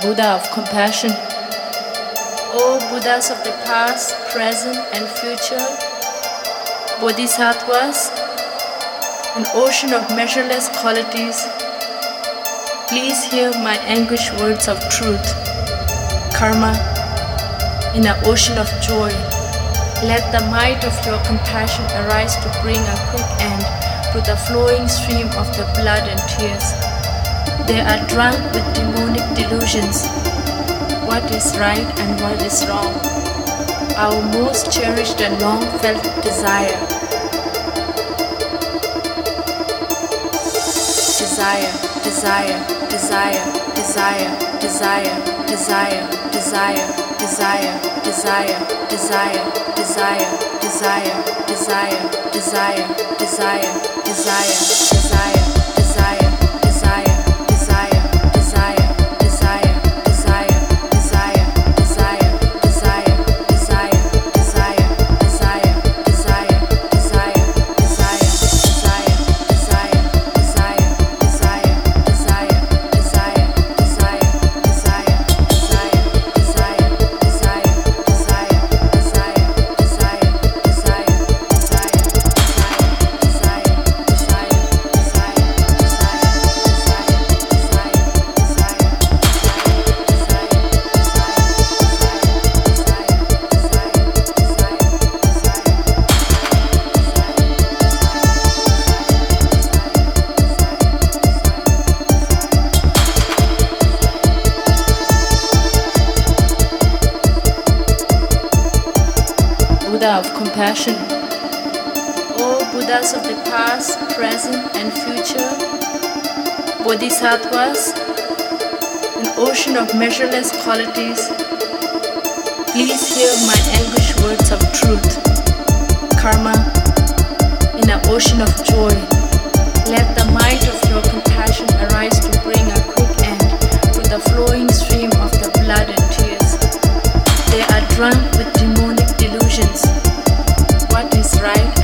Buddha of compassion. O Buddhas of the past, present, and future, Bodhisattvas, an ocean of measureless qualities, please hear my anguished words of truth. Karma, in an ocean of joy, let the might of your compassion arise to bring a quick end to the flowing stream of the blood and tears. They are drunk with demonic delusions. What is right and what is wrong? Our most cherished and long felt desire. Desire, desire, desire, desire, desire, desire, desire, desire, desire, desire, desire, desire, desire, desire, desire, desire, desire. Of compassion. O Buddhas of the past, present, and future, Bodhisattvas, an ocean of measureless qualities, please hear my anguished words of truth. right?